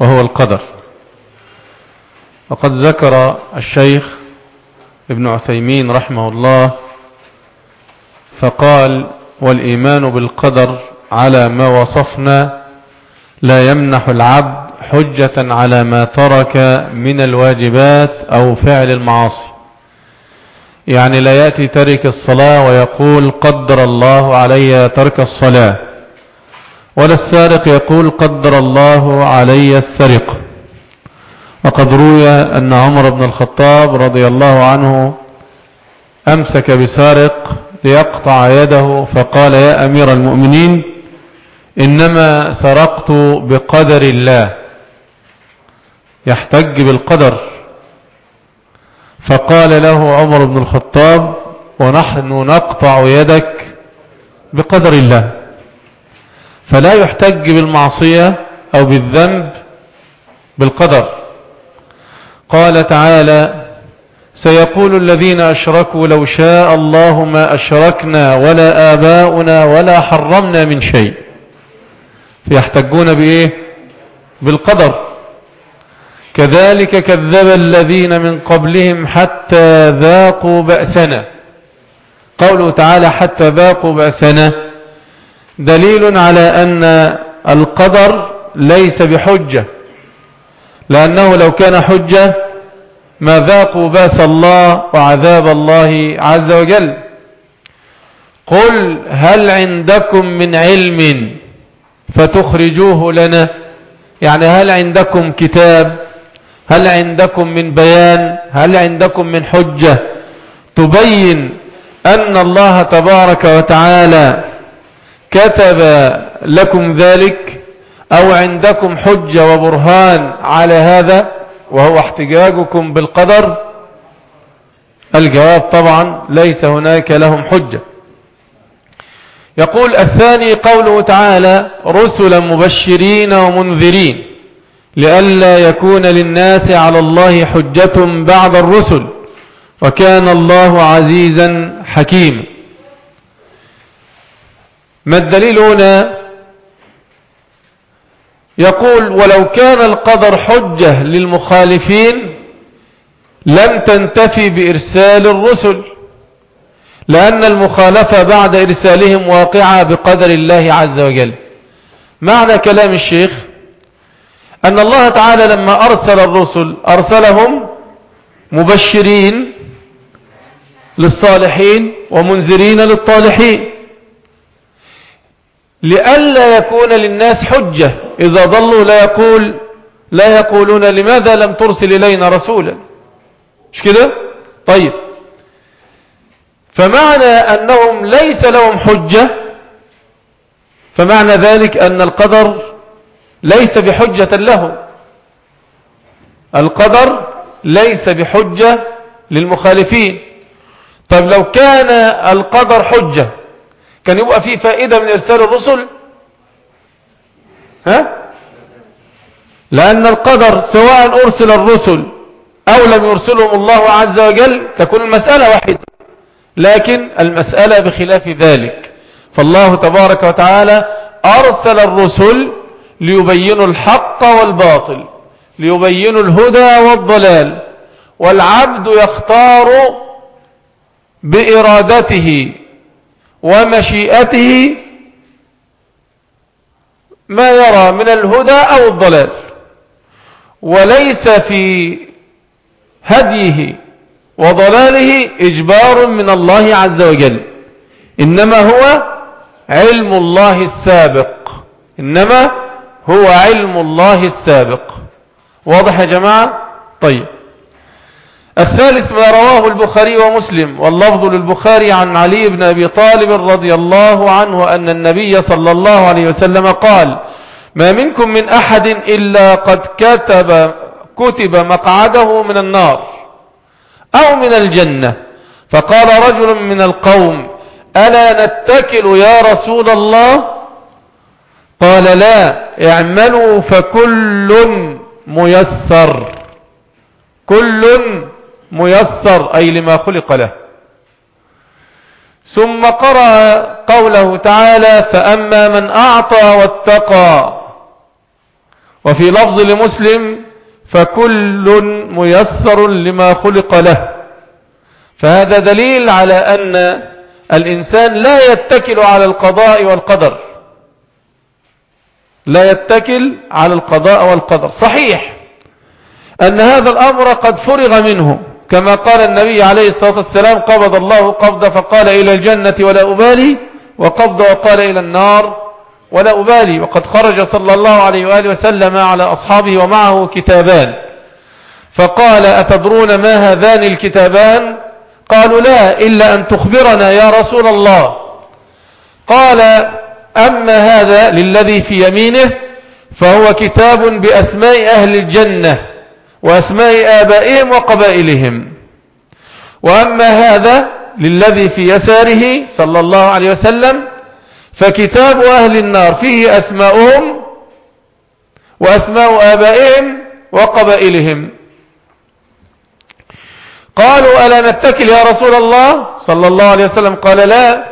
وهو القدر. وقد ذكر الشيخ ابن عثيمين رحمه الله فقال والإيمان بالقدر على ما وصفنا لا يمنح العبد حجة على ما ترك من الواجبات أو فعل المعاصي. يعني لا يأتي ترك الصلاة ويقول قدر الله علي ترك الصلاة. ولا السارق يقول قدر الله علي السرقة وقد روي أن عمر بن الخطاب رضي الله عنه أمسك بسارق ليقطع يده فقال يا أمير المؤمنين إنما سرقت بقدر الله يحتج بالقدر. فقال له عمر بن الخطاب ونحن نقطع يدك بقدر الله. فلا يحتج بالمعصية أو بالذنب بالقدر. قال تعالى سيقول الذين أشركوا لو شاء الله ما أشركنا ولا آباؤنا ولا حرمنا من شيء. فيحتجون بإيه؟ بالقدر. كذلك كذب الذين من قبلهم حتى ذاقوا بأسنا. قوله تعالى حتى ذاقوا بأسنا دليل على أن القدر ليس بحجة لأنه لو كان حجة ما ذاقوا بأس الله وعذاب الله عز وجل. قل هل عندكم من علم فتخرجوه لنا؟ يعني هل عندكم كتاب؟ هل عندكم من بيان؟ هل عندكم من حجة؟ تبين أن الله تبارك وتعالى كتب لكم ذلك أو عندكم حجة وبرهان على هذا وهو احتجاجكم بالقدر؟ الجواب طبعا ليس هناك لهم حجة. يقول الثاني قوله تعالى رسلا مبشرين ومنذرين لئلا يكون للناس على الله حجة بعد الرسل وكان الله عزيزا حكيما. ما الدليل هنا؟ يقول ولو كان القدر حجة للمخالفين لم تنتفي بإرسال الرسل لأن المخالفة بعد إرسالهم واقعة بقدر الله عز وجل. معنى كلام الشيخ أن الله تعالى لما أرسل الرسل أرسلهم مبشرين للصالحين ومنذرين للطالحين. لئلا يكون للناس حجة. إذا ضلوا لا يقول لا يقولون لماذا لم ترسل إلينا رسولا. مش كده؟ طيب. فمعنى أنهم ليس لهم حجة فمعنى ذلك أن القدر ليس بحجة لهم. القدر ليس بحجة للمخالفين. طيب لو كان القدر حجة كان يبقى فيه فائدة من إرسال الرسل؟ ها؟ لأن القدر سواء أرسل الرسل أو لم يرسلهم الله عز وجل تكون المسألة واحدة لكن المسألة بخلاف ذلك. فالله تبارك وتعالى أرسل الرسل ليبينوا الحق والباطل ليبينوا الهدى والضلال والعبد يختار بإرادته ومشيئته ما يرى من الهدى أو الضلال وليس في هديه وضلاله إجبار من الله عز وجل إنما هو علم الله السابق إنما هو علم الله السابق. واضح يا جماعة؟ طيب. الثالث ما رواه البخاري ومسلم واللفظ للبخاري عن علي بن أبي طالب رضي الله عنه أن النبي صلى الله عليه وسلم قال ما منكم من أحد إلا قد كتب كتب مقعده من النار أو من الجنة. فقال رجل من القوم ألا نتكل يا رسول الله؟ قال لا اعملوا فكل ميسر كل ميسر أي لما خلق له. ثم قرأ قوله تعالى فأما من أعطى واتقى. وفي لفظ لمسلم فكل ميسر لما خلق له. فهذا دليل على أن الإنسان لا يتكل على القضاء والقدر. لا يتكل على القضاء والقدر. صحيح أن هذا الأمر قد فرغ منه. كما قال النبي عليه الصلاة والسلام قبض الله قبض فقال إلى الجنة ولا أبالي وقبض وقال إلى النار ولا أبالي. وقد خرج صلى الله عليه وآله وسلم على أصحابه ومعه كتابان. فقال أتدرون ما هذان الكتابان؟ قالوا لا إلا أن تخبرنا يا رسول الله. قال أما هذا للذي في يمينه فهو كتاب بأسماء أهل الجنة. وأسماء آبائهم وقبائلهم. وأما هذا للذي في يساره صلى الله عليه وسلم فكتاب أهل النار فيه أسماؤهم وأسماء آبائهم وقبائلهم. قالوا ألا نتكل يا رسول الله؟ صلى الله عليه وسلم قال لا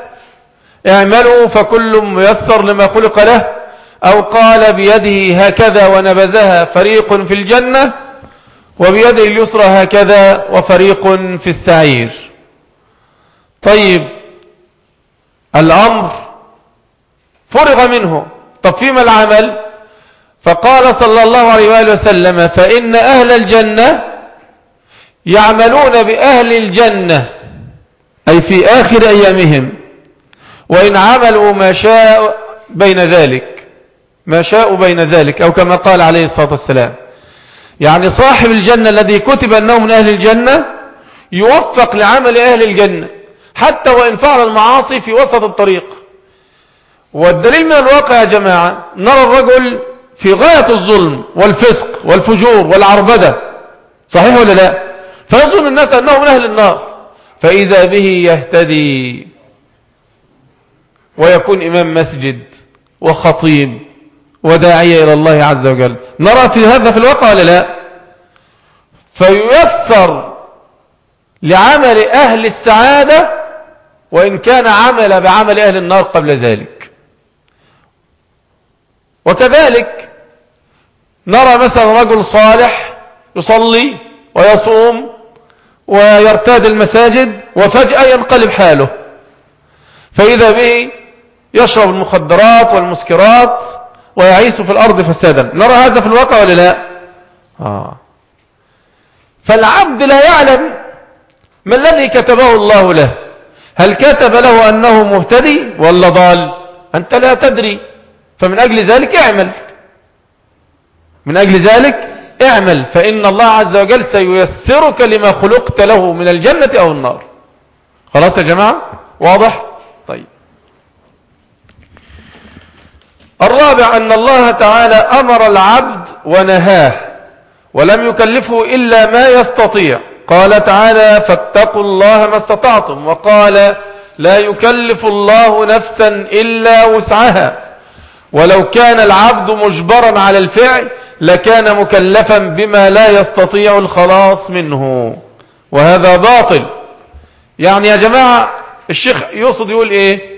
اعملوا فكل ميسر لما خلق له أو قال بيده هكذا ونبذها فريق في الجنة وبيده اليسرى هكذا وفريق في السعير. طيب الأمر فرغ منه. طب فيما العمل؟ فقال صلى الله عليه وآله وسلم فإن أهل الجنة يعملون بأهل الجنة أي في آخر أيامهم وإن عملوا ما شاء بين ذلك ما شاءوا بين ذلك أو كما قال عليه الصلاة والسلام. يعني صاحب الجنة الذي كتب أنه من أهل الجنة يوفق لعمل أهل الجنة حتى وإن فعل المعاصي في وسط الطريق. والدليل من الواقع يا جماعة نرى الرجل في غاية الظلم والفسق والفجور والعربدة. صحيح ولا لا؟ فيظن الناس أنه من أهل النار. فإذا به يهتدي ويكون إمام مسجد وخطيب وداعية إلى الله عز وجل. نرى في هذا في الواقع ولا لا؟ فييسر لعمل أهل السعادة وإن كان عمل بعمل أهل النار قبل ذلك. وكذلك نرى مثلا رجل صالح يصلي ويصوم ويرتاد المساجد وفجأة ينقلب حاله. فإذا به يشرب المخدرات والمسكرات ويعيش في الأرض فسادا. نرى هذا في الواقع ولا لا؟ آه. فالعبد لا يعلم ما الذي كتبه الله له. هل كتب له أنه مهتدي ولا ضال؟ أنت لا تدري. فمن أجل ذلك اعمل. من أجل ذلك اعمل. فإن الله عز وجل سييسرك لما خلقت له من الجنة أو النار. خلاص يا جماعة؟ واضح طيب الرابع أن الله تعالى أمر العبد ونهاه ولم يكلفه إلا ما يستطيع. قال تعالى فاتقوا الله ما استطعتم وقال لا يكلف الله نفسا إلا وسعها. ولو كان العبد مجبرا على الفعل لكان مكلفا بما لا يستطيع الخلاص منه. وهذا باطل. يعني يا جماعة الشيخ يقصد يقول إيه؟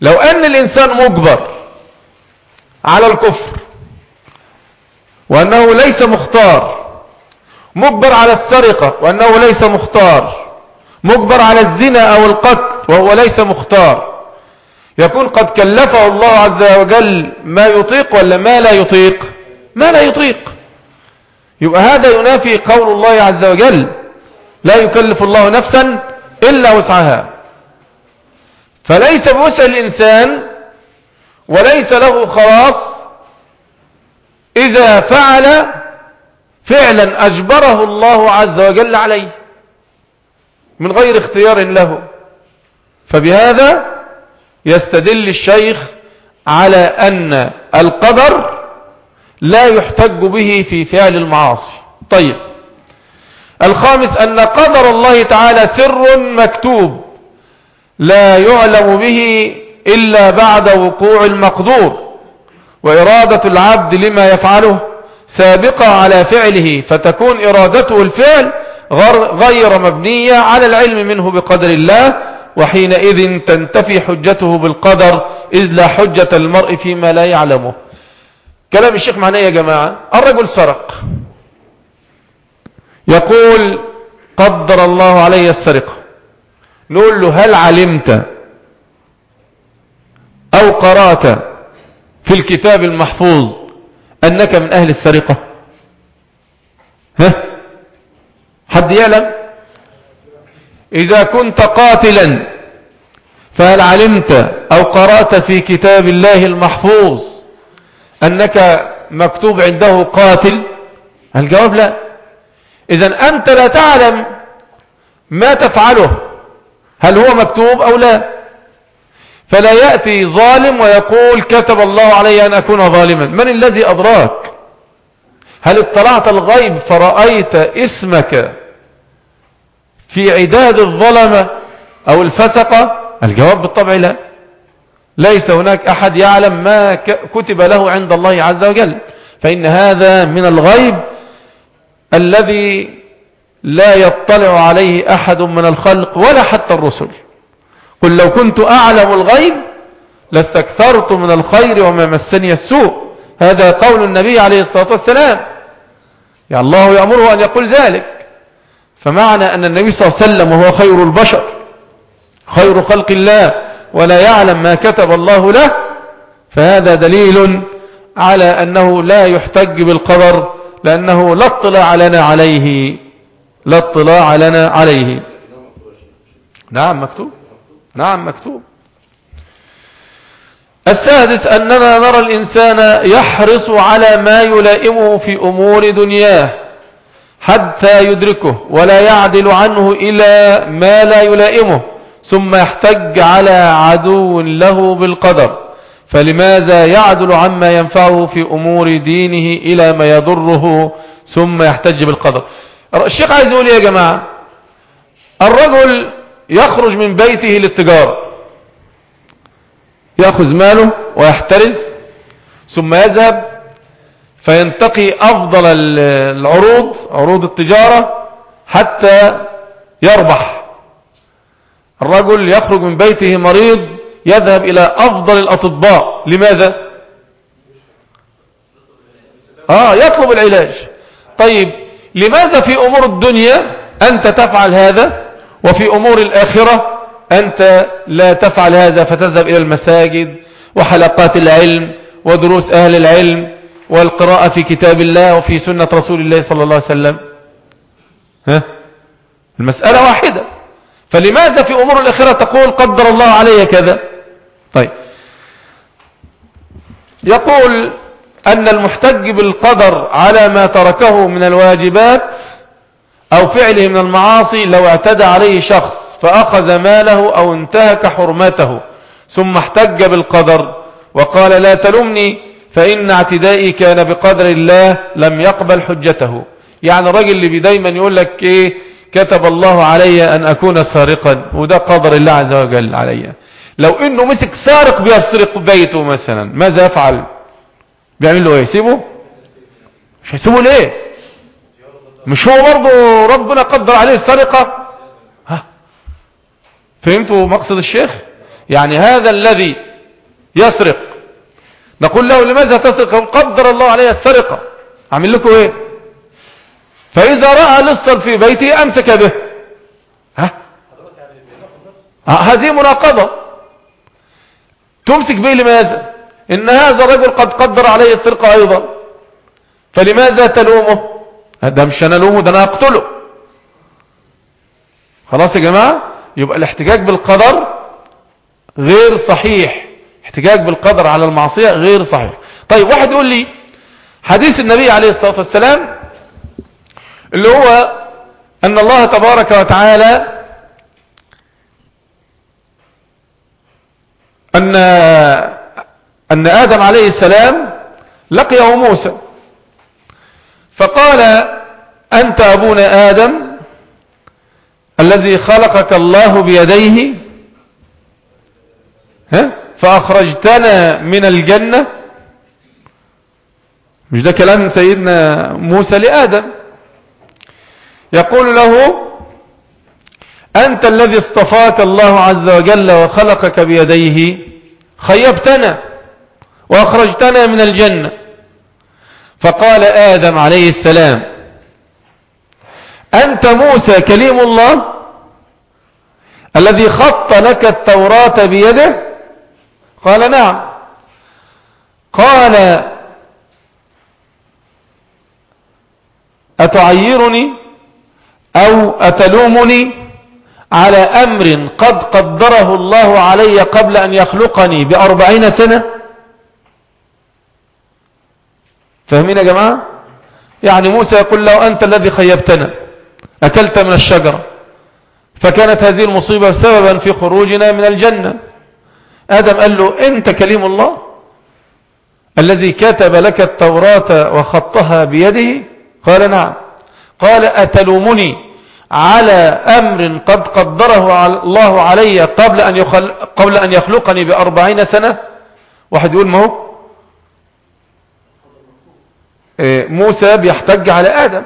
لو أن الإنسان مجبر على الكفر. وأنه ليس مختار. مجبر على السرقة وأنه ليس مختار. مجبر على الزنا أو القتل وهو ليس مختار. يكون قد كلفه الله عز وجل ما يطيق ولا ما لا يطيق؟ ما لا يطيق. يبقى هذا ينافي قول الله عز وجل لا يكلف الله نفسا إلا وسعها فليس بوسع الإنسان وليس له خلاص إذا فعل فعلا أجبره الله عز وجل عليه من غير اختيار له. فبهذا يستدل الشيخ على أن القدر لا يحتج به في فعل المعاصي. طيب الخامس أن قدر الله تعالى سر مكتوب لا يعلم به إلا بعد وقوع المقدور. وإرادة العبد لما يفعله سابقة على فعله فتكون إرادته الفعل غير مبنية على العلم منه بقدر الله وحينئذ تنتفي حجته بالقدر إذ لا حجة المرء فيما لا يعلمه. كلام الشيخ معناه يا جماعة؟ الرجل سرق. يقول قدر الله علي السرقة. نقول له هل علمت؟ أو قرأت في الكتاب المحفوظ أنك من أهل السرقة؟ ها؟ حد يعلم؟ إذا كنت قاتلا فهل علمت أو قرأت في كتاب الله المحفوظ أنك مكتوب عنده قاتل؟ الجواب لا. إذا أنت لا تعلم ما تفعله هل هو مكتوب أو لا. فلا يأتي ظالم ويقول كتب الله علي أن أكون ظالما. من الذي أدراك؟ هل اطلعت الغيب فرأيت اسمك في عداد الظلمة أو الفسقة الجواب بالطبع لا. ليس هناك أحد يعلم ما كتب له عند الله عز وجل. فإن هذا من الغيب الذي لا يطلع عليه أحد من الخلق ولا حتى الرسل. قل لو كنت أعلم الغيب لاستكثرت من الخير وما مسني السوء. هذا قول النبي عليه الصلاة والسلام. يا الله يأمره أن يقول ذلك. فمعنى أن النبي صلى الله عليه وسلم وهو خير البشر خير خلق الله ولا يعلم ما كتب الله له فهذا دليل على أنه لا يحتج بالقدر لأنه لا اطلاع لنا عليه. لا اطلاع لنا عليه. نعم مكتوب. نعم مكتوب. السادس أننا نرى الإنسان يحرص على ما يلائمه في أمور دنياه حتى يدركه ولا يعدل عنه إلى ما لا يلائمه ثم يحتج على عدو له بالقدر. فلماذا يعدل عما ينفعه في أمور دينه إلى ما يضره ثم يحتج بالقدر؟ الشيخ عايز يقول إيه يا جماعة؟ الرجل يخرج من بيته للتجارة. يأخذ ماله ويحترز ثم يذهب فينتقي أفضل العروض عروض التجارة حتى يربح. الرجل يخرج من بيته مريض يذهب إلى أفضل الأطباء. لماذا؟ آه يطلب العلاج. طيب لماذا في أمور الدنيا أنت تفعل هذا؟ وفي أمور الآخرة أنت لا تفعل هذا فتذهب إلى المساجد وحلقات العلم ودروس أهل العلم والقراءة في كتاب الله وفي سنة رسول الله صلى الله عليه وسلم. ها؟ المسألة واحدة. فلماذا في أمور الآخرة تقول قدر الله علي كذا؟ طيب. يقول أن المحتج بالقدر على ما تركه من الواجبات أو فعله من المعاصي لو اعتدى عليه شخص فأخذ ماله أو انتهك حرمته ثم احتج بالقدر وقال لا تلمني فإن اعتدائي كان بقدر الله لم يقبل حجته. يعني الرجل اللي دايما يقول لك إيه كتب الله علي أن أكون سارقا وده قدر الله عز وجل علي. لو إنه مسك سارق بيسرق بيته مثلا ماذا يفعل؟ بيعمل له إيه؟ سيبه مش هيسيبه ليه؟ مش هو برضه ربنا قدر عليه السرقة؟ ها؟ فهمتوا مقصد الشيخ؟ يعني هذا الذي يسرق. نقول له لماذا تسرق؟ قدر الله عليه السرقة. عمل لكم إيه؟ فإذا رأى لصا في بيته أمسك به. ها؟ هذه مناقضة. تمسك به لماذا؟ إن هذا الرجل قد قدر عليه السرقة أيضا. فلماذا تلومه؟ ده مش أنا الومه ده أنا اقتله خلاص يا جماعة؟ يبقى الاحتجاج بالقدر غير صحيح. احتجاج بالقدر على المعصية غير صحيح. طيب واحد يقول لي حديث النبي عليه الصلاة والسلام اللي هو أن الله تبارك وتعالى أن أن آدم عليه السلام لقيه موسى. فقال أنت أبونا آدم الذي خلقك الله بيديه ها؟ فأخرجتنا من الجنة. مش ده كلام سيدنا موسى لآدم؟ يقول له أنت الذي اصطفاك الله عز وجل وخلقك بيديه خيبتنا وأخرجتنا من الجنة. فقال آدم عليه السلام أنت موسى كليم الله الذي خط لك التوراة بيده؟ قال نعم. قال أتعيرني أو أتلومني على أمر قد قدره الله علي قبل أن يخلقني بأربعين سنة؟ فاهمين يا جماعة؟ يعني موسى يقول له أنت الذي خيبتنا أكلت من الشجرة فكانت هذه المصيبة سببا في خروجنا من الجنة. آدم قال له أنت كليم الله؟ الذي كتب لك التوراة وخطها بيده؟ قال نعم. قال أتلومني على أمر قد قدره الله علي قبل أن, يخل قبل أن يخلقني بأربعين سنة؟ واحد يقول ما هو؟ موسى بيحتج على آدم.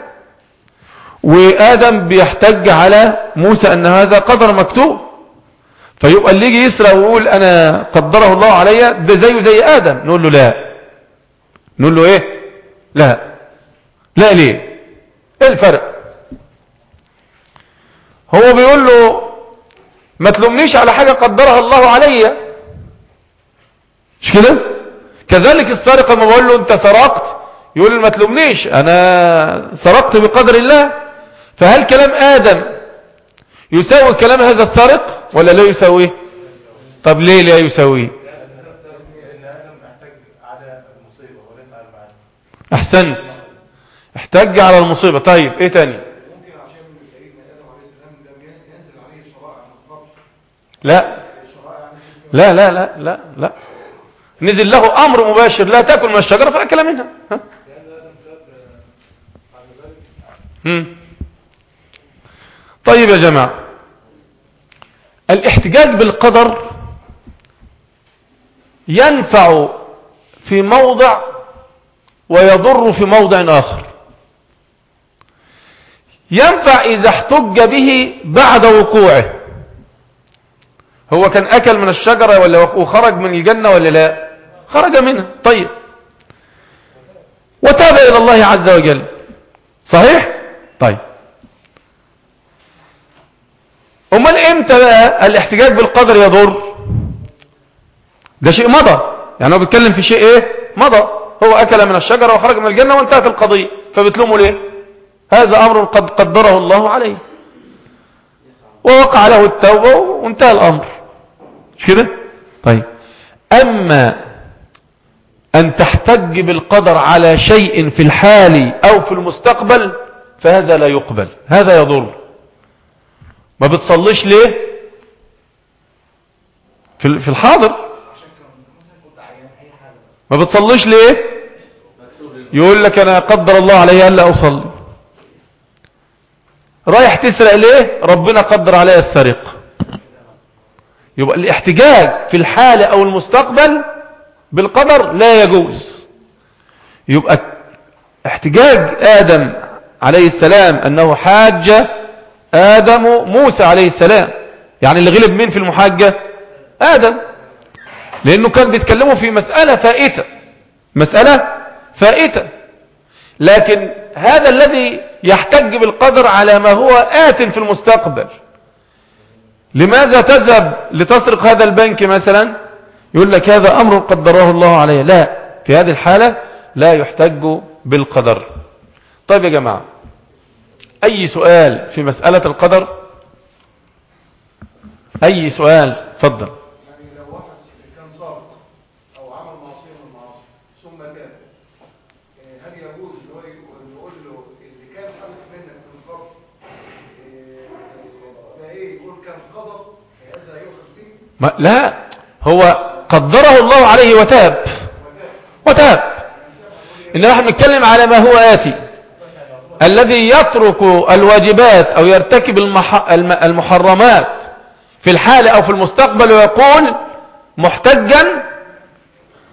وآدم بيحتج على موسى أن هذا قدر مكتوب. فيبقى اللي يجي يسرى ويقول أنا قدره الله علي ده زيه زي آدم. نقول له لا. نقول له إيه؟ لا. لا ليه؟ إيه الفرق؟ هو بيقول له ما تلومنيش على حاجة قدرها الله علي. مش كده؟ كذلك السارق لما بقول له أنت سرقت يقول لي ما تلومنيش أنا سرقت بقدر الله. فهل كلام آدم يساوي كلام هذا السارق ولا لا يساويه طب ليه لا يساويه أحسنت. احتج على المصيبة. طيب إيه تاني؟ لا. لا لا لا لا لا. نزل له أمر مباشر لا تأكل من الشجرة فاكل منها. ها؟ طيب يا جماعة الاحتجاج بالقدر ينفع في موضع ويضر في موضع آخر. ينفع إذا احتج به بعد وقوعه. هو كان أكل من الشجرة ولا وخرج من الجنة ولا لا؟ خرج منها. طيب. وتاب إلى الله عز وجل. صحيح؟ طيب. أمال إمتى بقى الاحتجاج بالقدر يضر؟ ده شيء مضى. يعني هو بيتكلم في شيء إيه؟ مضى. هو أكل من الشجرة وخرج من الجنة وانتهت القضية. فبتلومه ليه؟ هذا أمر قد قدره الله عليه. ووقع له التوبة وانتهى الأمر. مش كده؟ طيب. أما أن تحتج بالقدر على شيء في الحال أو في المستقبل فهذا لا يقبل. هذا يضر. ما بتصليش ليه؟ في الحاضر. ما بتصليش ليه؟ يقول لك أنا قدر الله علي ألا أصلي. رايح تسرق ليه؟ ربنا قدر علي السرقة. يبقى الاحتجاج في الحالة أو المستقبل بالقدر لا يجوز. يبقى احتجاج آدم عليه السلام أنه حاج آدم موسى عليه السلام. يعني اللي غلب مين في المحاجة؟ آدم. لأنه كان بيتكلموا في مسألة فائتة. مسألة فائتة. لكن هذا الذي يحتج بالقدر على ما هو آت في المستقبل. لماذا تذهب لتسرق هذا البنك مثلا؟ يقول لك هذا أمر قدره الله عليه. لا. في هذه الحالة لا يحتج بالقدر. طيب يا جماعة أي سؤال في مسألة القدر؟ أي سؤال؟ فضل ما لا هو قدره الله عليه وتاب. وتاب. إنما نحن نتكلم على ما هو آتي. الذي يترك الواجبات أو يرتكب المحرمات في الحال أو في المستقبل ويقول محتجا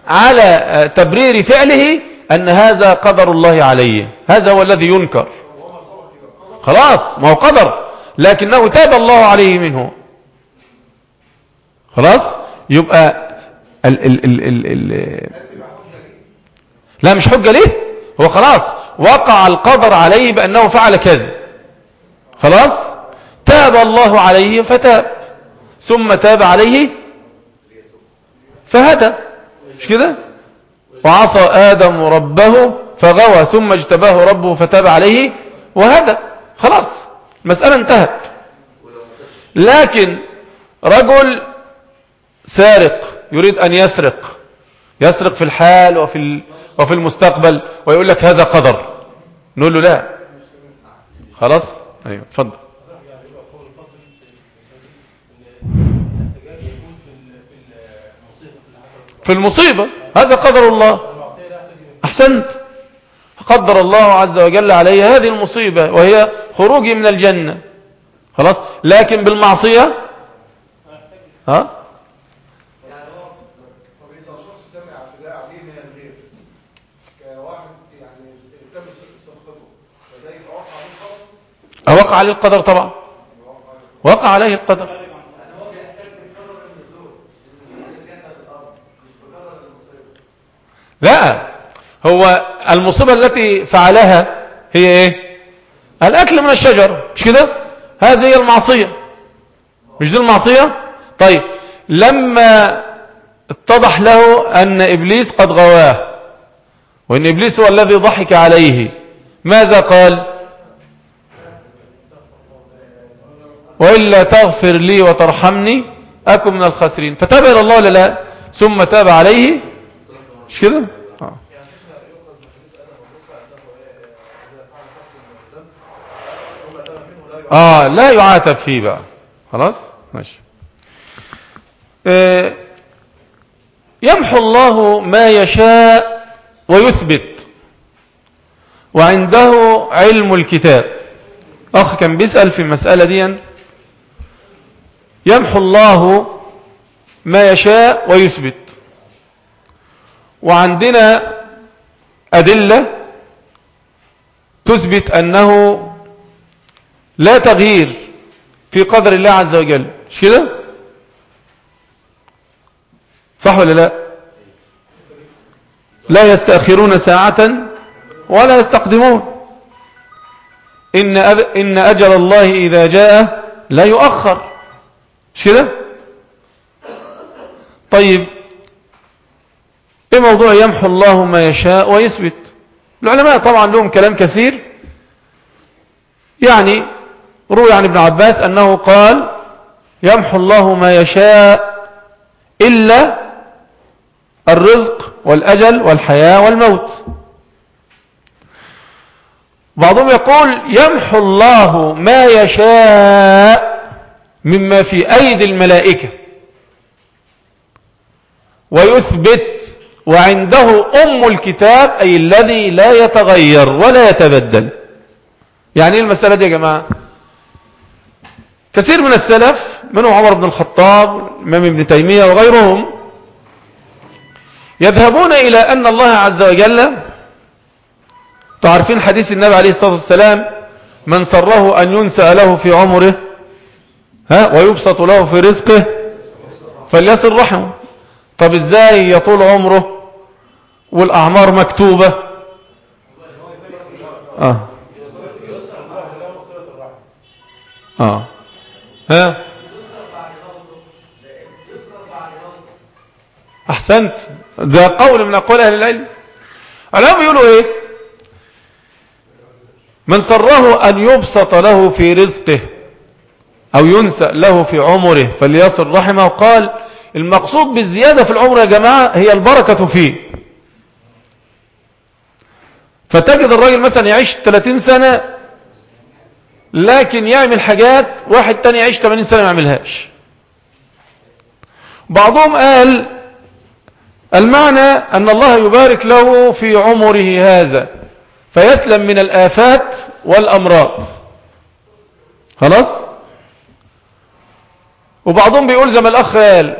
على تبرير فعله أن هذا قدر الله عليه. هذا هو الذي ينكر. خلاص ما هو قدر لكنه تاب الله عليه منه. خلاص؟ يبقى ال ال ال ال ال لا مش حجة ليه؟ هو خلاص وقع القدر عليه بأنه فعل كذا. خلاص؟ تاب الله عليه فتاب. ثم تاب عليه فهدى. مش كده؟ وعصى آدم ربه فغوى ثم اجتباه ربه فتاب عليه وهدى. خلاص مسألة انتهت. لكن رجل سارق يريد أن يسرق. يسرق في الحال وفي وفي المستقبل ويقول لك هذا قدر. نقول له لا. خلاص؟ أيوه اتفضل. في المصيبة. هذا قدر الله. أحسنت. قدر الله عز وجل علي هذه المصيبة وهي خروجي من الجنة. خلاص؟ لكن بالمعصية؟ ها؟ وقع عليه القدر طبعا. وقع عليه القدر. لا هو المصيبة التي فعلها هي إيه؟ الأكل من الشجر. مش كده؟ هذه هي المعصية. مش دي المعصية؟ طيب لما اتضح له أن إبليس قد غواه وإن إبليس هو الذي ضحك عليه ماذا قال؟ وإلا تغفر لي وترحمني أكن من الخاسرين. فتاب إلى الله لا؟ ثم تاب عليه. مش كده؟ آه. آه لا يعاتب فيه بقى. خلاص؟ ماشي. آه يمحو الله ما يشاء ويثبت. وعنده علم الكتاب. أخ كان بيسأل في المسألة دي يمحو الله ما يشاء ويثبت. وعندنا أدلة تثبت أنه لا تغيير في قدر الله عز وجل. مش كده؟ صح ولا لا؟ لا يستأخرون ساعة ولا يستقدمون. إن, أجل الله إذا جاء لا يؤخر. مش كده؟ طيب إيه موضوع يمحو الله ما يشاء ويثبت. العلماء طبعا لهم كلام كثير. يعني روي عن ابن عباس أنه قال يمحو الله ما يشاء إلا الرزق والأجل والحياة والموت. بعضهم يقول يمحو الله ما يشاء مما في أيدي الملائكة. ويثبت وعنده أم الكتاب أي الذي لا يتغير ولا يتبدل. يعني إيه المسألة دي يا جماعة؟ كثير من السلف منهم عمر بن الخطاب الإمام ابن تيمية وغيرهم يذهبون إلى أن الله عز وجل تعرفين حديث النبي عليه الصلاة والسلام من سره أن ينسى له في عمره ها ويبسط له في رزقه فليصل رحمه. طب إزاي يطول عمره والأعمار مكتوبة؟ آه. آه. ها؟ أحسنت. ده قول من أقوال أهل العلم. العلماء بيقولوا إيه؟ من سره أن يبسط له في رزقه. أو ينسى له في عمره فليصل رحمه. قال المقصود بالزيادة في العمر يا جماعة هي البركة فيه. فتجد الراجل مثلا يعيش 30 سنة لكن يعمل حاجات واحد تاني يعيش 80 سنة ما يعملهاش. بعضهم قال المعنى أن الله يبارك له في عمره هذا فيسلم من الآفات والأمراض. خلاص؟ وبعضهم بيقول زي ما الأخ قال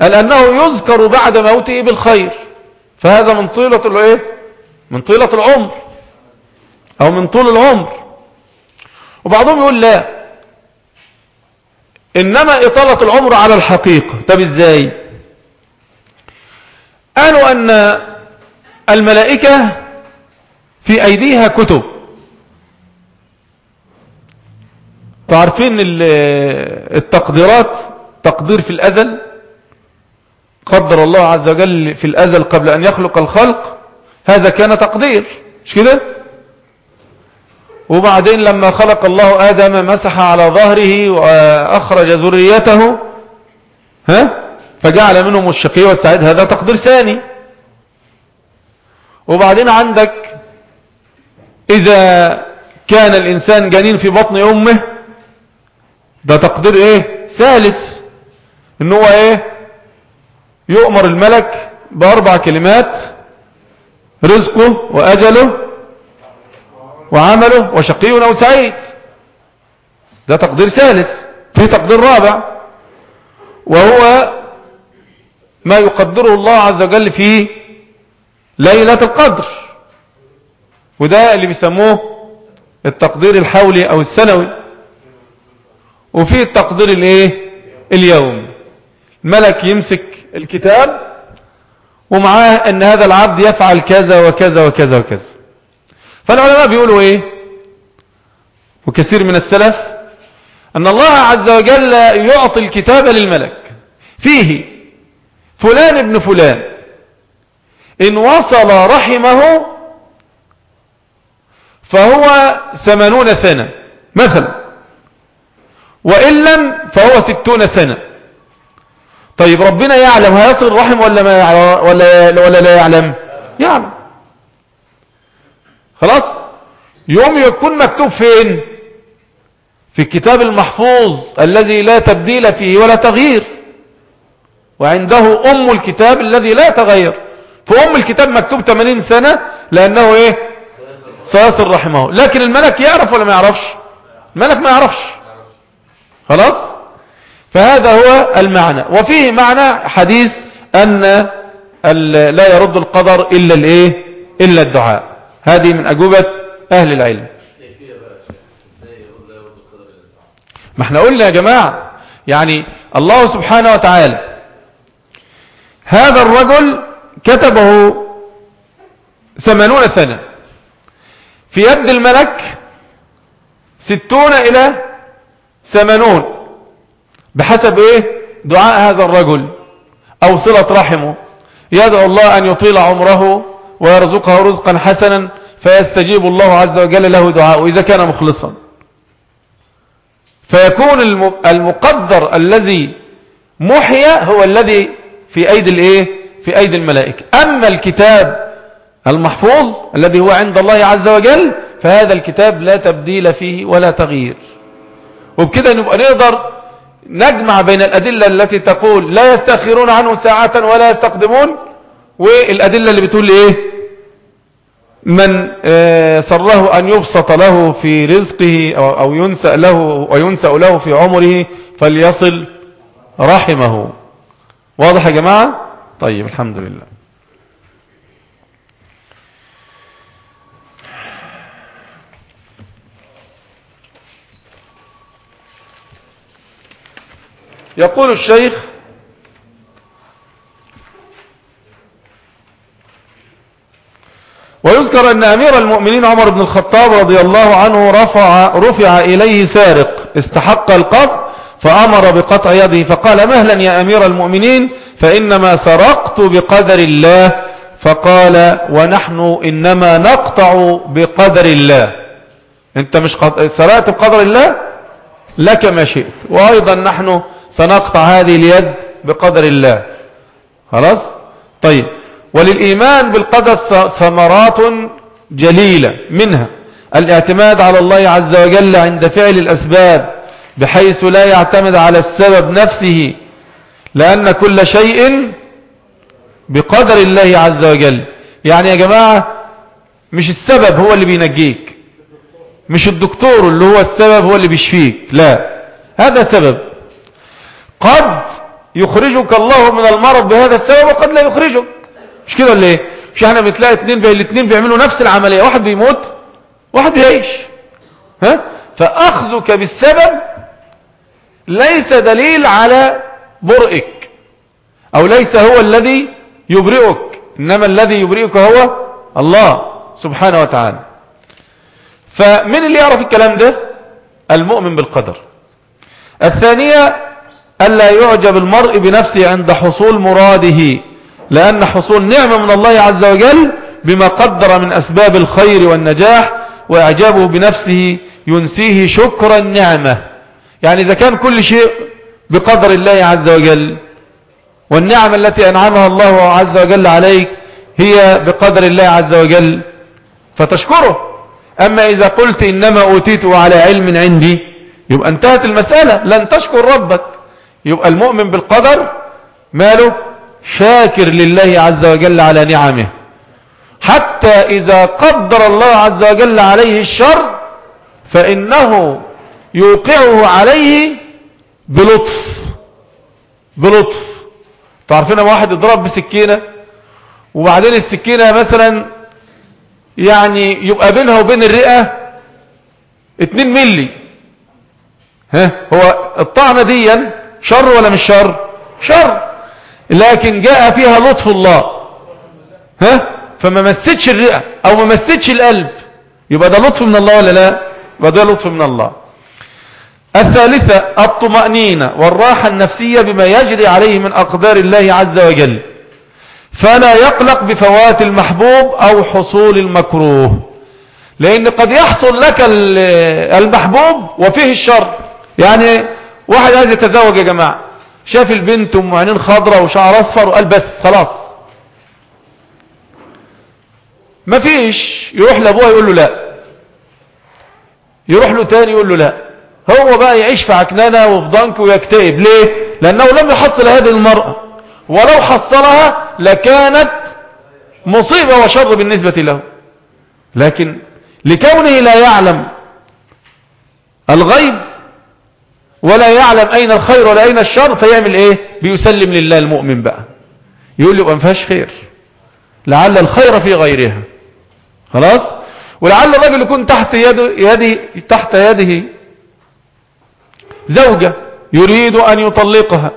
قال أنه يذكر بعد موته بالخير فهذا من طيلة الإيه؟ من طيلة العمر أو من طول العمر. وبعضهم يقول لا إنما إطالة العمر على الحقيقة. طب إزاي؟ قالوا أن الملائكة في أيديها كتب. تعرفين التقديرات؟ تقدير في الأزل؟ قدر الله عز وجل في الأزل قبل أن يخلق الخلق؟ هذا كان تقدير مش كده؟ وبعدين لما خلق الله آدم مسح على ظهره وأخرج ذريته ها؟ فجعل منهم الشقي والسعيد هذا تقدير ثاني. وبعدين عندك إذا كان الإنسان جنين في بطن أمه ده تقدير إيه؟ ثالث. إن هو إيه؟ يؤمر الملك بأربع كلمات رزقه وأجله وعمله وشقي أو سعيد. ده تقدير ثالث. في تقدير رابع. وهو ما يقدره الله عز وجل في ليلة القدر. وده اللي بيسموه التقدير الحولي أو السنوي. وفي التقدير الايه؟ اليومي ملك يمسك الكتاب ومعاه ان هذا العبد يفعل كذا وكذا وكذا وكذا. فالعلماء بيقولوا إيه؟ وكثير من السلف ان الله عز وجل يعطي الكتاب للملك. فيه فلان ابن فلان. إن وصل رحمه فهو ثمانون سنة. مثلا وإن لم فهو ستون سنة. طيب ربنا يعلم هيصل الرحم ولا, ما ولا, ولا لا يعلم؟ يعلم. خلاص؟ يوم يكون مكتوب فين؟ في الكتاب المحفوظ الذي لا تبديل فيه ولا تغيير. وعنده أم الكتاب الذي لا تغير. في أم الكتاب مكتوب 80 سنة لأنه إيه؟ سيصل رحمه. لكن الملك يعرف ولا ما يعرفش؟ الملك ما يعرفش. خلاص؟ فهذا هو المعنى. وفيه معنى حديث أن لا يرد القدر إلا الإيه؟ إلا الدعاء. هذه من أجوبة أهل العلم. ما إحنا قلنا يا جماعة يعني الله سبحانه وتعالى هذا الرجل كتبه ثمانون سنة. في يد الملك ستون إلى ثمانون بحسب إيه؟ دعاء هذا الرجل أو صلة رحمه. يدعو الله أن يطيل عمره ويرزقه رزقا حسنا فيستجيب الله عز وجل له دعاءه إذا كان مخلصا. فيكون المقدر الذي محيا هو الذي في أيدي الإيه؟ في أيدي الملائكة. أما الكتاب المحفوظ الذي هو عند الله عز وجل فهذا الكتاب لا تبديل فيه ولا تغيير. وبكده نبقى نقدر نجمع بين الأدلة التي تقول لا يستأخرون عنه ساعة ولا يستقدمون والأدلة اللي بتقول إيه؟ من آه، سره أن يبسط له في رزقه أو ينسأ له وينسأ له في عمره فليصل رحمه. واضح يا جماعة؟ طيب الحمد لله. يقول الشيخ ويذكر أن أمير المؤمنين عمر بن الخطاب رضي الله عنه رفع, رفع إليه سارق استحق القطع فأمر بقطع يده فقال مهلا يا أمير المؤمنين فإنما سرقت بقدر الله. فقال ونحن إنما نقطع بقدر الله. أنت مش سرقت بقدر الله؟ لك ما شئت. وأيضا نحن سنقطع هذه اليد بقدر الله. خلاص؟ طيب. وللإيمان بالقدر ثمرات جليلة منها الاعتماد على الله عز وجل عند فعل الأسباب بحيث لا يعتمد على السبب نفسه لأن كل شيء بقدر الله عز وجل. يعني يا جماعة مش السبب هو اللي بينجيك مش الدكتور اللي هو السبب هو اللي بيشفيك لا. هذا سبب. قد يخرجك الله من المرض بهذا السبب وقد لا يخرجك. مش كده ولا إيه؟ مش إحنا بتلاقي اتنين بي الاتنين بيعملوا نفس العملية واحد بيموت واحد بيعيش. ها؟ فأخذك بالسبب ليس دليل على برئك أو ليس هو الذي يبرئك إنما الذي يبرئك هو الله سبحانه وتعالى. فمن اللي يعرف الكلام ده؟ المؤمن بالقدر. الثانية ألا يعجب المرء بنفسه عند حصول مراده لأن حصول نعمة من الله عز وجل بما قدر من أسباب الخير والنجاح وإعجابه بنفسه ينسيه شكر النعمة. يعني إذا كان كل شيء بقدر الله عز وجل والنعمة التي أنعمها الله عز وجل عليك هي بقدر الله عز وجل فتشكره. أما إذا قلت إنما أوتيته على علم عندي يبقى انتهت المسألة لن تشكر ربك. يبقى المؤمن بالقدر ماله شاكر لله عز وجل على نعمه. حتى إذا قدر الله عز وجل عليه الشر فإنه يوقعه عليه بلطف بلطف. تعرفين واحد يضرب بسكينة وبعدين السكينة مثلا يعني يبقى بينها وبين الرئة 2 ملي ها هو الطعنة دي شر ولا مش شر؟ شر. لكن جاء فيها لطف الله. ها؟ فما مستش الرئة أو ما مستش القلب. يبقى ده لطف من الله ولا لا؟ يبقى ده لطف من الله. الثالثة الطمأنينة والراحة النفسية بما يجري عليه من أقدار الله عز وجل. فلا يقلق بفوات المحبوب أو حصول المكروه. لأن قد يحصل لك المحبوب وفيه الشر. يعني واحد عايز يتزوج يا جماعة. شاف البنت أم عينين خضراء وشعر أصفر وقال بس خلاص. مفيش يروح لأبوها يقول له لا. يروح له تاني يقول له لا. هو بقى يعيش في عكنانة وفي ضنك ويكتئب. ليه؟ لأنه لم يحصل هذه المرأة. ولو حصلها لكانت مصيبة وشر بالنسبة له. لكن لكونه لا يعلم الغيب ولا يعلم أين الخير ولا أين الشر فيعمل إيه؟ بيسلم لله المؤمن بقى. يقول له ما فيهاش خير. لعل الخير في غيرها. خلاص؟ ولعل الرجل يكون تحت يده, يده تحت يده زوجة يريد أن يطلقها.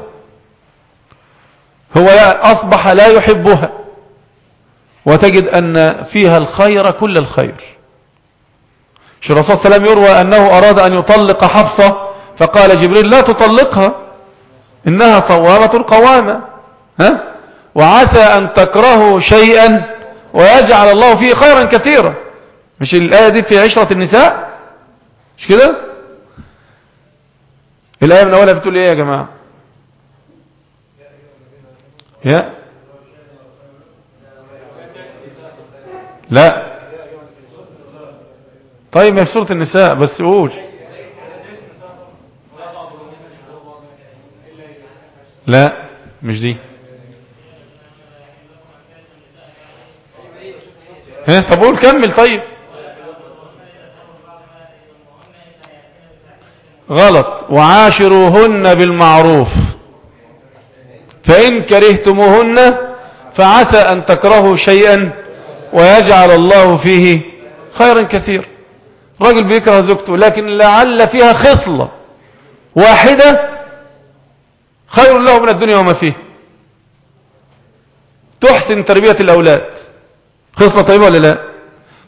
هو أصبح لا يحبها. وتجد أن فيها الخير كل الخير. الرسول صلى الله عليه وسلم يروى أنه أراد أن يطلق حفصة فقال جبريل لا تطلقها. إنها صوامة قوامة. ها؟ وعسى أن تكرهوا شيئا ويجعل الله فيه خيرا كثيرا. مش الآية دي في عشرة النساء؟ مش كده؟ الآية من أولها بتقول إيه يا جماعة؟ يا؟ لا. طيب ما في سورة النساء بس قول. لا مش دي. ها طب قول كمل طيب. غلط. وعاشروهن بالمعروف. فإن كرهتموهن فعسى أن تكرهوا شيئا ويجعل الله فيه خيرا كثير رجل بيكره زوجته لكن لعل فيها خصلة واحدة خير له من الدنيا وما فيه. تحسن تربية الأولاد. خصلة طيبة ولا لا؟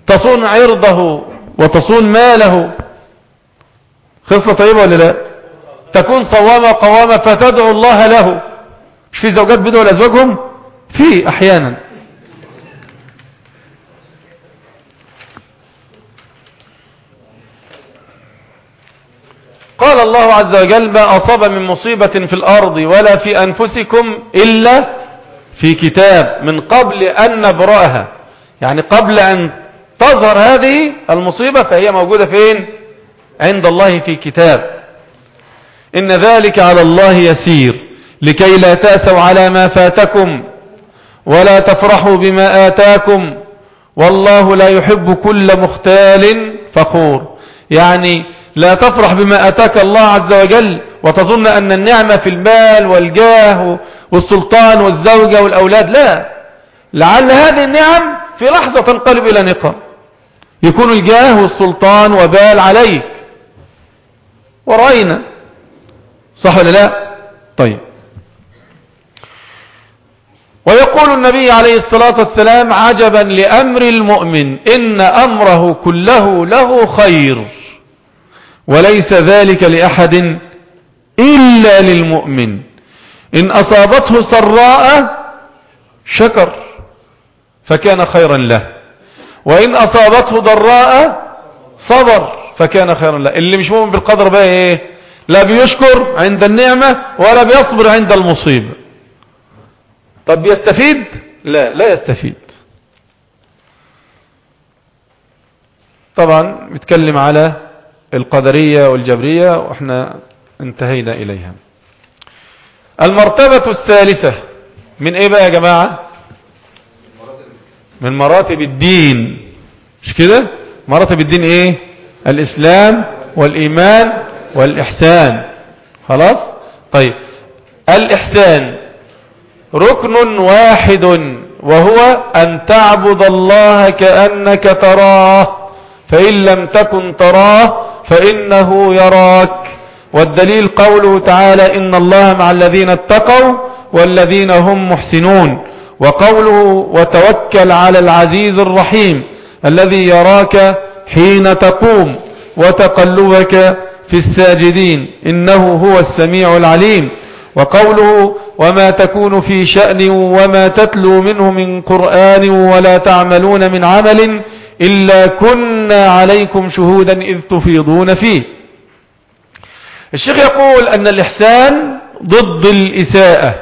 تصون عرضه وتصون ماله. خصلة طيبة ولا لا؟ تكون صوامة قوامة فتدعو الله له. مش في زوجات بدعوا لأزواجهم في أحيانا. قال الله عز وجل ما أصاب من مصيبة في الأرض ولا في أنفسكم إلا في كتاب من قبل أن نبرأها. يعني قبل أن تظهر هذه المصيبة فهي موجودة فين؟ عند الله في كتاب. إن ذلك على الله يسير. لكي لا تأسوا على ما فاتكم ولا تفرحوا بما آتاكم والله لا يحب كل مختال فخور. يعني لا تفرح بما أتاك الله عز وجل وتظن أن النعمة في المال والجاه والسلطان والزوجة والأولاد. لا. لعل هذه النعم في لحظة تنقلب إلى نقم. يكون الجاه والسلطان وبال عليك. ورأينا. صح ولا لا؟ طيب. ويقول النبي عليه الصلاة والسلام عجبا لأمر المؤمن إن أمره كله له خير. وليس ذلك لأحد إلا للمؤمن. إن أصابته سراء شكر فكان خيرا له. وإن أصابته ضراء صبر فكان خيرا له. اللي مش مؤمن بالقدر بقى إيه؟ لا بيشكر عند النعمة ولا بيصبر عند المصيبة طب يستفيد؟ لا لا يستفيد. طبعا بيتكلم على القدرية والجبرية وإحنا انتهينا إليها. المرتبة الثالثة من إيه بقى يا جماعة؟ من مراتب الدين. مش كده؟ مراتب الدين إيه؟ الإسلام والإيمان والإحسان. خلاص؟ طيب. الإحسان ركن واحد وهو أن تعبد الله كأنك تراه فإن لم تكن تراه فإنه يراك. والدليل قوله تعالى إن الله مع الذين اتقوا والذين هم محسنون. وقوله وتوكل على العزيز الرحيم الذي يراك حين تقوم وتقلبك في الساجدين. إنه هو السميع العليم. وقوله وما تكون في شأن وما تتلو منه من قرآن ولا تعملون من عمل إلا كنا عليكم شهودا إذ تفيضون فيه. الشيخ يقول أن الإحسان ضد الإساءة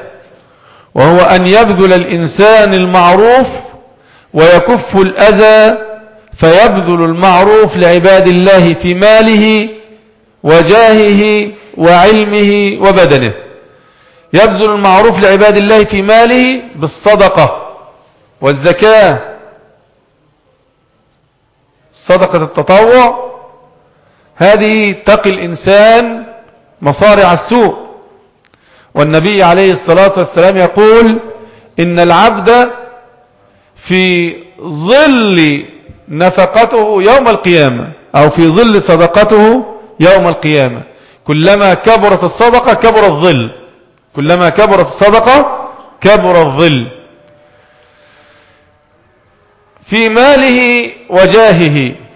وهو أن يبذل الإنسان المعروف ويكف الأذى فيبذل المعروف لعباد الله في ماله وجاهه وعلمه وبدنه. يبذل المعروف لعباد الله في ماله بالصدقة والزكاة صدقة التطوع. هذه تقي الإنسان مصارع السوء. والنبي عليه الصلاة والسلام يقول إن العبد في ظل نفقته يوم القيامة أو في ظل صدقته يوم القيامة. كلما كبرت الصدقة كبر الظل. كلما كبرت الصدقة كبر الظل. في ماله وجاهه.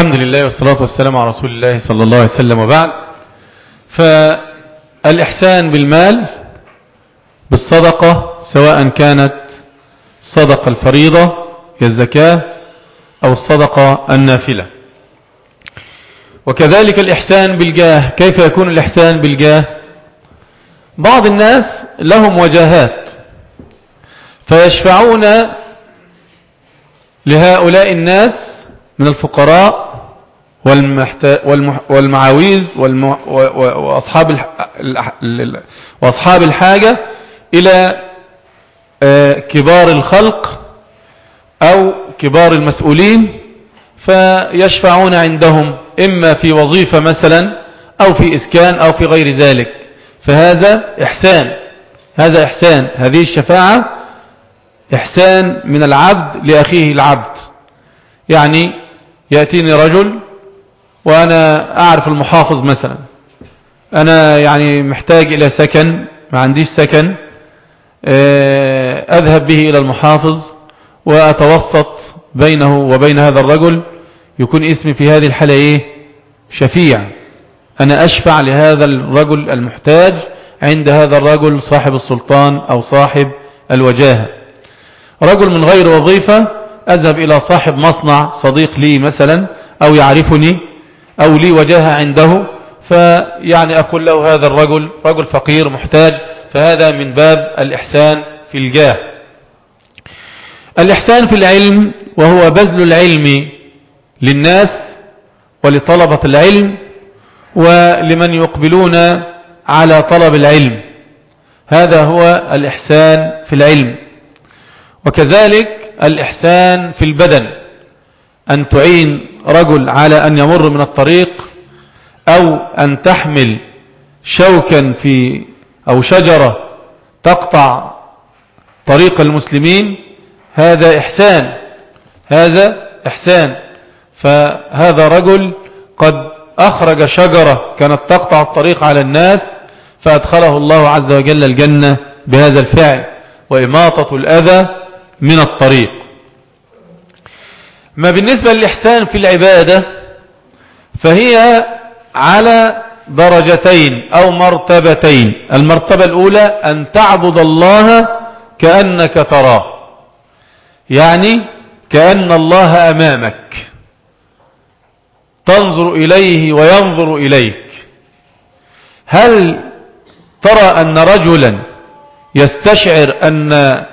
الحمد لله والصلاة والسلام على رسول الله صلى الله عليه وسلم وبعد. فالإحسان بالمال بالصدقة سواء كانت صدقة الفريضة هي الزكاة أو الصدقة النافلة. وكذلك الإحسان بالجاه كيف يكون الإحسان بالجاه؟ بعض الناس لهم وجاهات فيشفعون لهؤلاء الناس من الفقراء والمعاويز وأصحاب وأصحاب الحاجة إلى آه، كبار الخلق أو كبار المسؤولين فيشفعون عندهم إما في وظيفة مثلا أو في إسكان أو في غير ذلك. فهذا إحسان هذا إحسان هذه الشفاعة إحسان من العبد لأخيه العبد. يعني يأتيني رجل وأنا أعرف المحافظ مثلا. أنا يعني محتاج إلى سكن ما عنديش سكن آه، أذهب به إلى المحافظ وأتوسط بينه وبين هذا الرجل يكون اسمي في هذه الحالة إيه؟ شفيع. أنا أشفع لهذا الرجل المحتاج عند هذا الرجل صاحب السلطان أو صاحب الوجاهة. رجل من غير وظيفة أذهب إلى صاحب مصنع صديق لي مثلا أو يعرفني أو لي وجاهة عنده فيعني أقول له هذا الرجل رجل فقير محتاج فهذا من باب الإحسان في الجاه. الإحسان في العلم وهو بذل العلم للناس ولطلبة العلم ولمن يقبلون على طلب العلم. هذا هو الإحسان في العلم. وكذلك الإحسان في البدن أن تعين رجل على أن يمر من الطريق أو أن تحمل شوكا في أو شجرة تقطع طريق المسلمين هذا إحسان هذا إحسان. فهذا رجل قد أخرج شجرة كانت تقطع الطريق على الناس فأدخله الله عز وجل الجنة بهذا الفعل وإماطة الأذى من الطريق. ما بالنسبة للإحسان في العبادة فهي على درجتين أو مرتبتين. المرتبة الأولى أن تعبد الله كأنك تراه. يعني كأن الله أمامك. تنظر إليه وينظر إليك. هل ترى أن رجلا يستشعر أن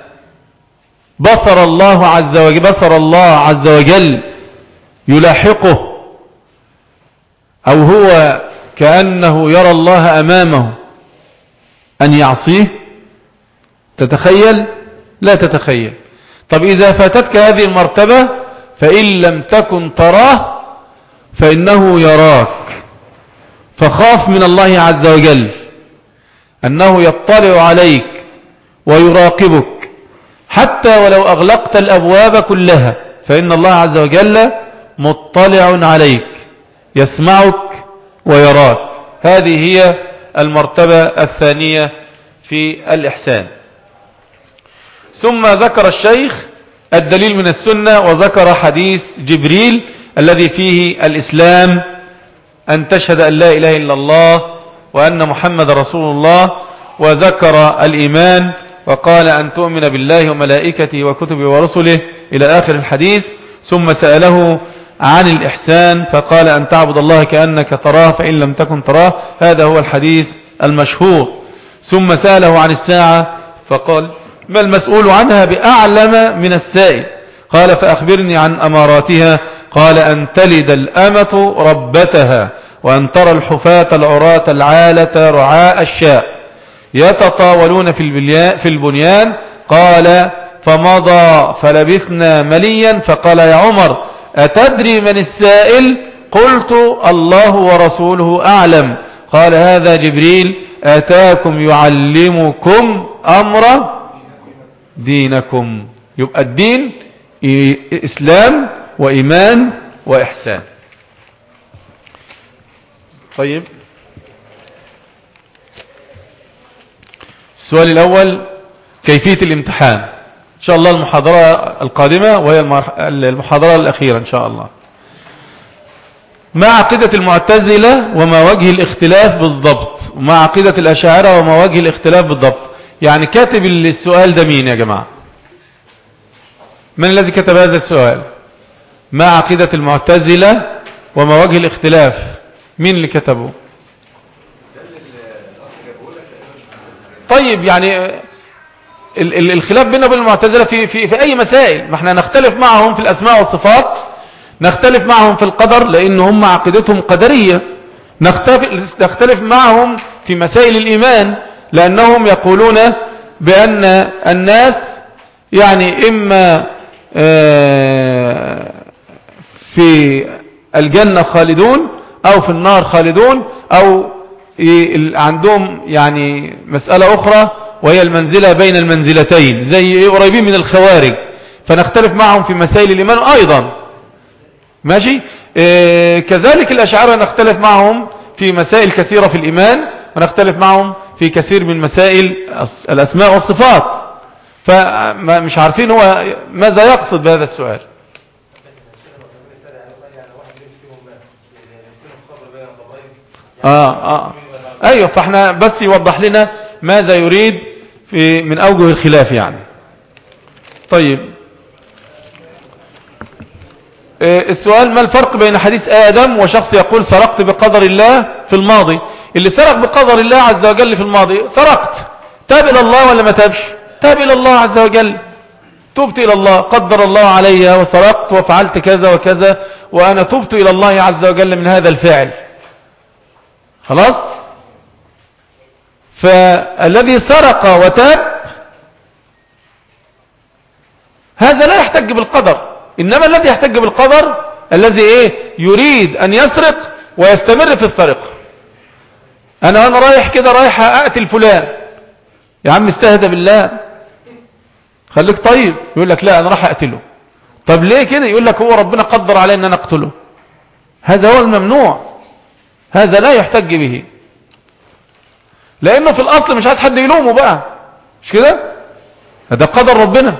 بصر الله عز وجل بصر الله عز وجل يلاحقه. أو هو كأنه يرى الله أمامه أن يعصيه. تتخيل؟ لا تتخيل. طب إذا فاتتك هذه المرتبة فإن لم تكن تراه فإنه يراك. فخاف من الله عز وجل أنه يطلع عليك ويراقبك. حتى ولو أغلقت الأبواب كلها فإن الله عز وجل مطلع عليك يسمعك ويراك. هذه هي المرتبة الثانية في الإحسان. ثم ذكر الشيخ الدليل من السنة وذكر حديث جبريل الذي فيه الإسلام أن تشهد أن لا إله إلا الله وأن محمد رسول الله وذكر الإيمان وقال أن تؤمن بالله وملائكته وكتبه ورسله إلى آخر الحديث ثم سأله عن الإحسان فقال أن تعبد الله كأنك تراه فإن لم تكن تراه هذا هو الحديث المشهور. ثم سأله عن الساعة فقال ما المسؤول عنها بأعلم من السائل؟ قال فأخبرني عن أماراتها. قال أن تلد الأمة ربتها وأن ترى الحفاة العراة العالة رعاء الشاء. يتطاولون في البنيان. قال فمضى فلبثنا مليا فقال يا عمر أتدري من السائل؟ قلت الله ورسوله أعلم. قال هذا جبريل أتاكم يعلمكم أمر دينكم. يبقى الدين إسلام وإيمان وإحسان. طيب. السؤال الأول كيفية الامتحان؟ إن شاء الله المحاضرة القادمة وهي المحاضرة الأخيرة إن شاء الله. ما عقيدة المعتزلة وما وجه الاختلاف بالضبط؟ وما عقيدة الأشاعرة وما وجه الاختلاف بالضبط؟ يعني كاتب السؤال ده مين يا جماعة؟ من الذي كتب هذا السؤال؟ ما عقيدة المعتزلة وما وجه الاختلاف؟ مين اللي كتبه؟ طيب يعني الخلاف بيننا وبين المعتزلة في, في, في أي مسائل؟ ما إحنا نختلف معهم في الأسماء والصفات نختلف معهم في القدر لأن هم عقيدتهم قدرية. نختلف معهم في مسائل الإيمان لأنهم يقولون بأن الناس يعني إما آه، في الجنة خالدون أو في النار خالدون أو عندهم يعني مسألة أخرى وهي المنزلة بين المنزلتين زي قريبين من الخوارج. فنختلف معهم في مسائل الإيمان أيضا. ماشي؟ إيه كذلك الأشعار نختلف معهم في مسائل كثيرة في الإيمان ونختلف معهم في كثير من مسائل الأسماء والصفات. فمش عارفين هو ماذا يقصد بهذا السؤال. آه آه. أيوة فإحنا بس يوضح لنا ماذا يريد في من أوجه الخلاف يعني. طيب. آه، السؤال ما الفرق بين حديث آدم وشخص يقول سرقت بقدر الله في الماضي؟ اللي سرق بقدر الله عز وجل في الماضي سرقت. تاب إلى الله ولا ما تابش؟ تاب إلى الله عز وجل. تبت إلى الله قدر الله علي وسرقت وفعلت كذا وكذا وأنا تبت إلى الله عز وجل من هذا الفعل. خلاص؟ فالذي سرق وتاب هذا لا يحتج بالقدر. إنما الذي يحتج بالقدر الذي إيه؟ يريد أن يسرق ويستمر في السرقة. أنا أنا رايح كده رايح أقتل فلان. يا عم استهدى بالله. خليك طيب. يقول لك لا أنا راح أقتله. طب ليه كده؟ يقول لك هو ربنا قدر علي أن أنا أقتله. هذا هو الممنوع. هذا لا يحتج به. لأنه في الأصل مش عايز حد يلومه بقى. مش كده؟ هذا قدر ربنا.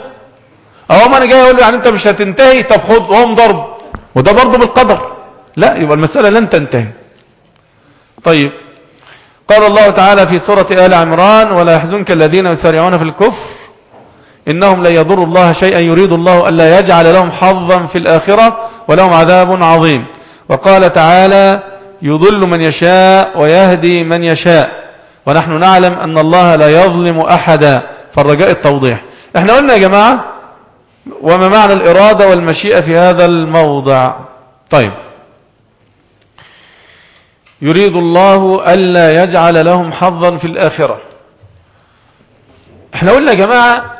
اهو ما أنا جاي أقول له يعني أنت مش هتنتهي طب خد وهم ضرب. وده برضه بالقدر. لا يبقى المسألة لن تنتهي. طيب. قال الله تعالى في سورة آل عمران ولا يحزنك الذين يسارعون في الكفر. إنهم لن يضروا الله شيئا يريد الله ألا يجعل لهم حظا في الآخرة ولهم عذاب عظيم. وقال تعالى يضل من يشاء ويهدي من يشاء. ونحن نعلم أن الله لا يظلم أحدا. فالرجاء التوضيح. إحنا قلنا يا جماعة وما معنى الإرادة والمشيئة في هذا الموضع؟ طيب. يريد الله ألا يجعل لهم حظا في الآخرة. إحنا قلنا يا جماعة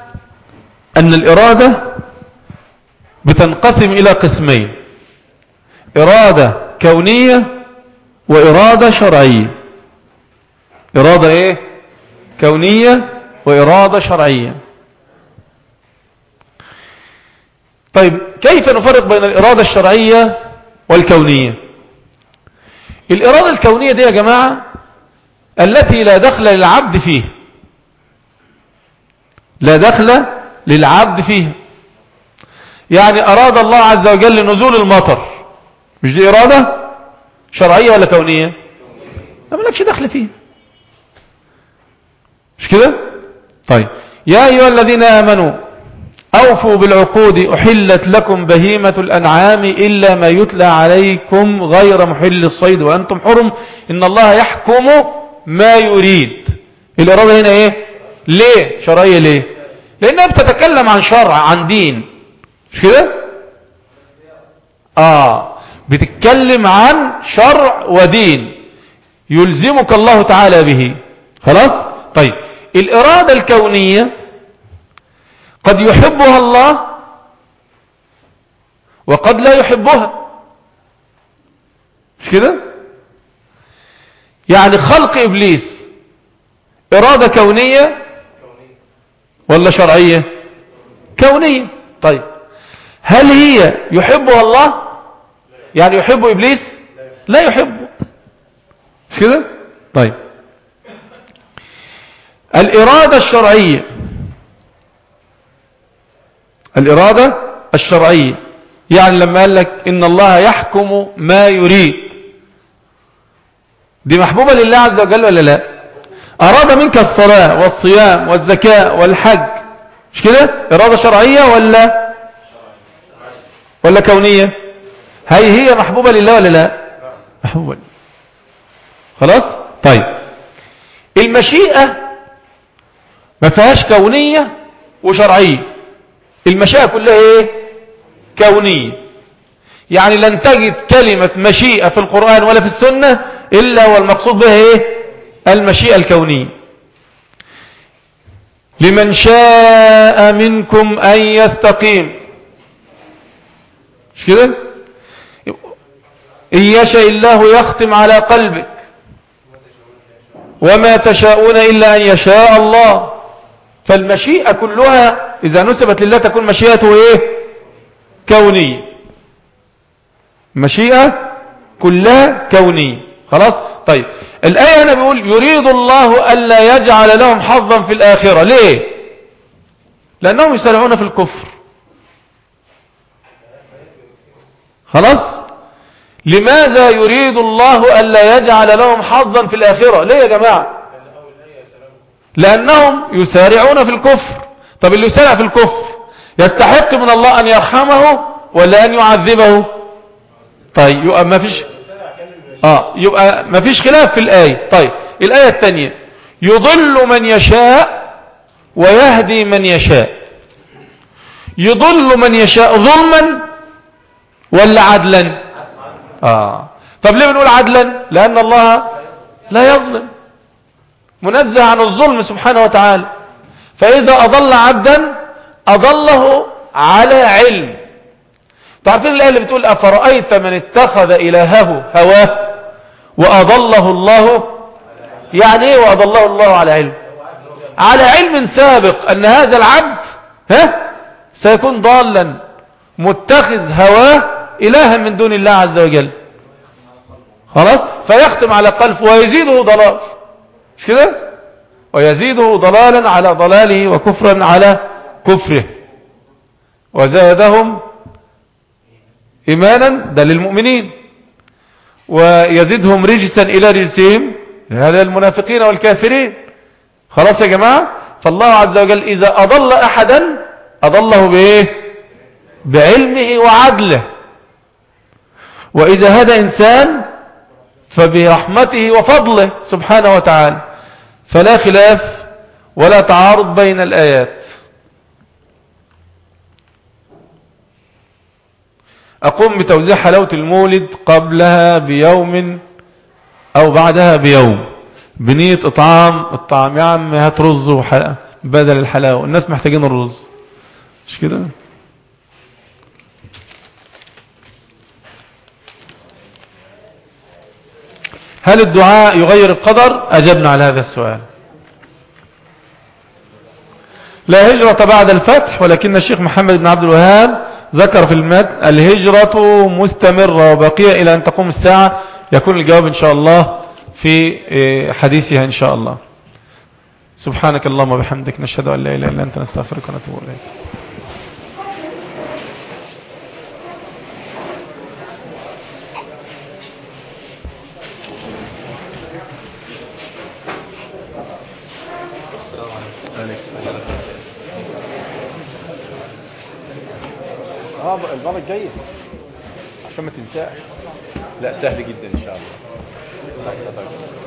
أن الإرادة بتنقسم إلى قسمين. إرادة كونية وإرادة شرعية. إرادة إيه؟ كونية وإرادة شرعية. طيب كيف نفرق بين الإرادة الشرعية والكونية؟ الإرادة الكونية دي يا جماعة التي لا دخل للعبد فيه. لا دخل للعبد فيه. يعني أراد الله عز وجل نزول المطر. مش دي إرادة شرعية ولا كونية؟ ما ملكش دخل فيه. مش كده؟ طيب. يا أيها الذين آمنوا أوفوا بالعقود أحلت لكم بهيمة الأنعام إلا ما يتلى عليكم غير محل الصيد وأنتم حرم. إن الله يحكم ما يريد. الإرادة هنا إيه؟ ليه؟ شرعية ليه؟ لأنها بتتكلم عن شرع عن دين. مش كده؟ آه. بتتكلم عن شرع ودين. يلزمك الله تعالى به. خلاص؟ طيب. الإرادة الكونية قد يحبها الله وقد لا يحبها. مش كده؟ يعني خلق إبليس إرادة كونية ولا شرعية؟ كونية. طيب هل هي يحبها الله؟ يعني يحب إبليس؟ لا يحبه مش كده؟ طيب. الإرادة الشرعية. الإرادة الشرعية. يعني لما قال لك إن الله يحكم ما يريد. دي محبوبة لله عز وجل ولا لا؟ أراد منك الصلاة والصيام والزكاة والحج. مش كده؟ إرادة شرعية ولا؟ ولا كونية؟ هي هي محبوبة لله ولا لا؟ محبوبة. خلاص؟ طيب. المشيئة ما فيهاش كونية وشرعية. المشيئة كلها إيه؟ كونية. يعني لن تجد كلمة مشيئة في القرآن ولا في السنة إلا والمقصود بها إيه؟ المشيئة الكونية. لمن شاء منكم أن يستقيم. مش كده؟ إن يشاء الله يختم على قلبك. وما تشاءون إلا أن يشاء الله. فالمشيئة كلها إذا نسبت لله تكون مشيئته إيه؟ كونية. مشيئة كلها كونية. خلاص؟ طيب. الآية هنا بيقول يريد الله ألا يجعل لهم حظا في الآخرة. ليه؟ لأنهم يسارعون في الكفر. خلاص؟ لماذا يريد الله ألا يجعل لهم حظا في الآخرة؟ ليه يا جماعة؟ لأنهم يسارعون في الكفر. طب اللي يسارع في الكفر؟ يستحق من الله أن يرحمه ولا أن يعذبه؟ طيب يبقى ما فيش آه يبقى ما فيش خلاف في الآية. طيب الآية الثانية. يضل من يشاء ويهدي من يشاء. يضل من يشاء ظلما ولا عدلا؟ آه. طب ليه بنقول عدلا؟ لأن الله لا يظلم. منزه عن الظلم سبحانه وتعالى. فإذا أضل عبدا أضله على علم. تعرفين الآية اللي بتقول أفرأيت من اتخذ إلهه هواه؟ وأضله الله يعني إيه وأضله الله على علم؟ على علم سابق أن هذا العبد ها؟ سيكون ضالا متخذ هواه إلها من دون الله عز وجل. خلاص؟ فيختم على قلب ويزيده ضلال. مش كده؟ ويزيده ضلالا على ضلاله وكفرا على كفره. وزادهم إيمانا ده للمؤمنين. ويزيدهم رجسا إلى رجسهم هذا المنافقين والكافرين. خلاص يا جماعة؟ فالله عز وجل إذا أضل أحدا أضله بإيه؟ بعلمه وعدله. وإذا هدى إنسان فبرحمته وفضله سبحانه وتعالى. فلا خلاف ولا تعارض بين الآيات. أقوم بتوزيع حلاوة المولد قبلها بيوم أو بعدها بيوم. بنية إطعام الطعام يا عم هات رز بدل الحلاوة. الناس محتاجين الرز. مش كده؟ هل الدعاء يغير القدر؟ أجبنا على هذا السؤال. لا هجرة بعد الفتح ولكن الشيخ محمد بن عبد الوهاب ذكر في المد الهجرة مستمرة وبقية إلى أن تقوم الساعة. يكون الجواب إن شاء الله في إيه، حديثها إن شاء الله. سبحانك اللهم وبحمدك نشهد أن لا إله إلا أنت نستغفرك ونتوب إليك. الجايه عشان ما تنساش. لا سهل جدا إن شاء الله.